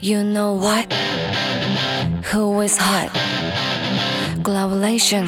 You know what? Who is hot? Globulation.